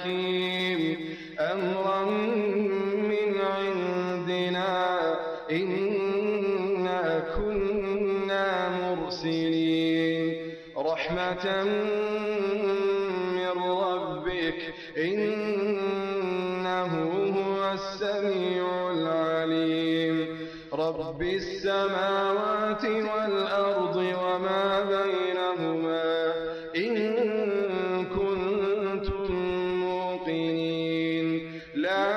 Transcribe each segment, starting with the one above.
حكيم أمرا من عندنا إنا كنا مرسلين. رحمة من ربك إنه هو السميع العليم. رب السماوات والأرض وما بينهما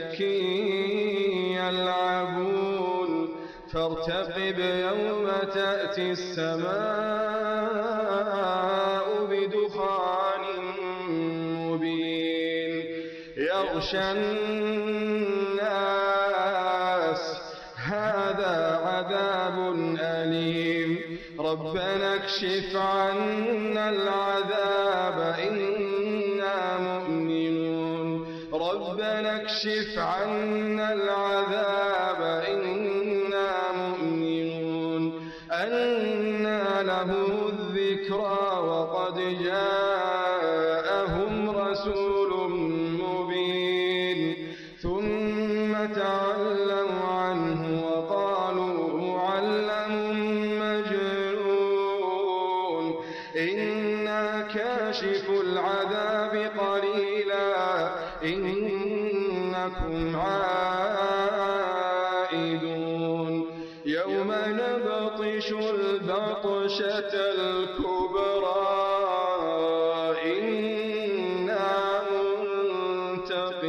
شك يلعبون. فارتقب يوم تأتي السماء بدخان مبين. يغشى الناس. هذا عذاب أليم. ربنا اكشف عنا العذاب. ربنا اكشف عنا العذاب إنا مؤمنون. أنا له الذكرى وقد جاءهم رسول مبين. ثم تولوا عنه وقالوا معلم مجنون. إنا كاشف العذاب قليلا إنكم عائدون. يوم نبطش البطشة الكبرى إنا منتقمون.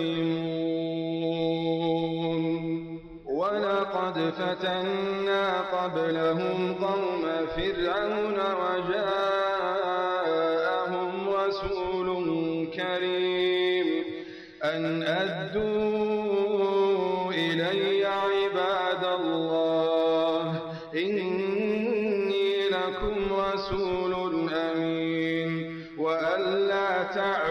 ولقد فتنا قبلهم قوم فرعون وجاءهم إلي عباد الله إني لكم رسول أمين وأن لا تعلوا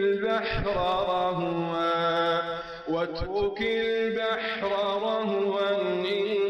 البحر رهوا واترك البحر رهوا إنهم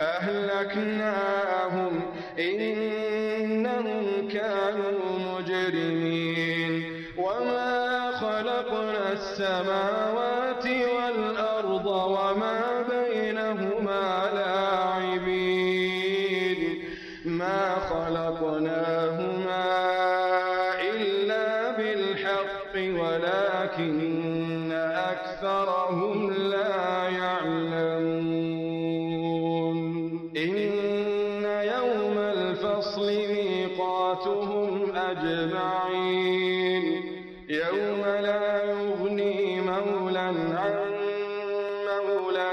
أهلكناهم إنهم كانوا مجرمين. وما خلقنا السماوات ميقاتهم أجمعين. يوم لا يغني مولا عن مولا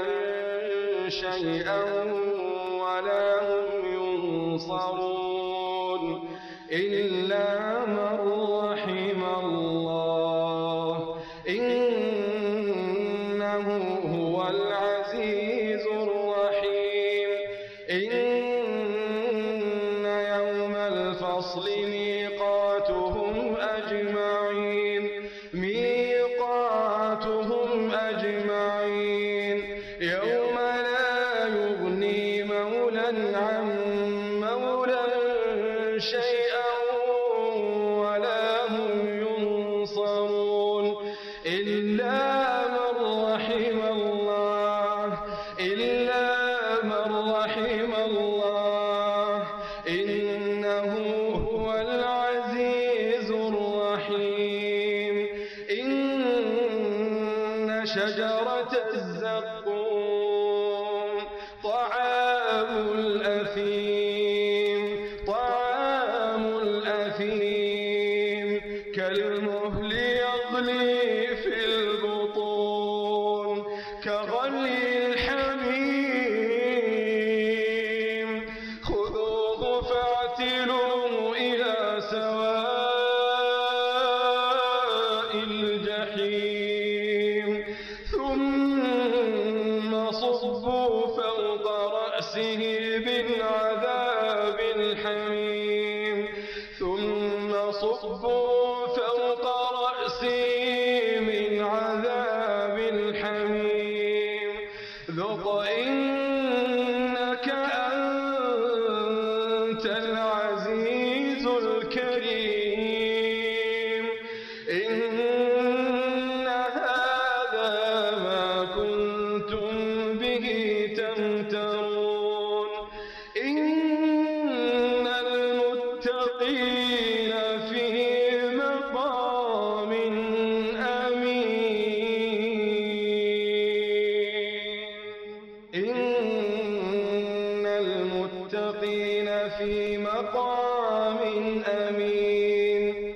شيئا ولا هم ينصرون. إلا من رحم الله. إنه هو العزيز مولا عن شيئا ولا هم ينصرون إلا من رحم الله إلا من رحم الله إنه هو العزيز الرحيم. إن شجرة الزقوم الحميم خذوه فاعتلوه إلى سواء الجحيم. ثم صبوا فوق رأسه عذاب الحميم. ثم صبوا في مقام أمين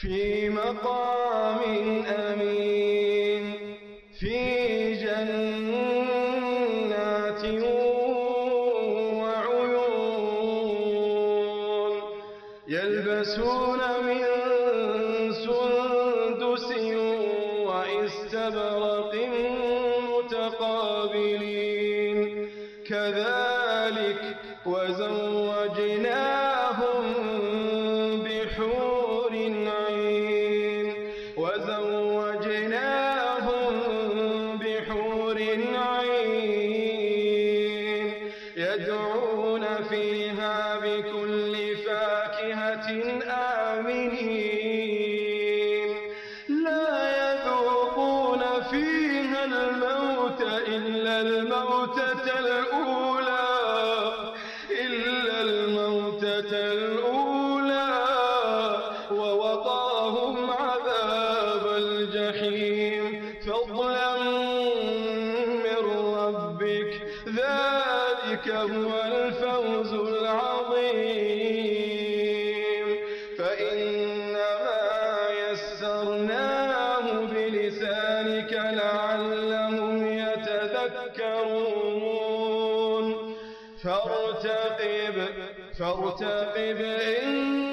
في مقام أمين في جنات وعيون يلبسون من سندس وإستبرق Yeah. يسرناه بلسانك لعلهم يتذكرون فارتقب فارتقب إن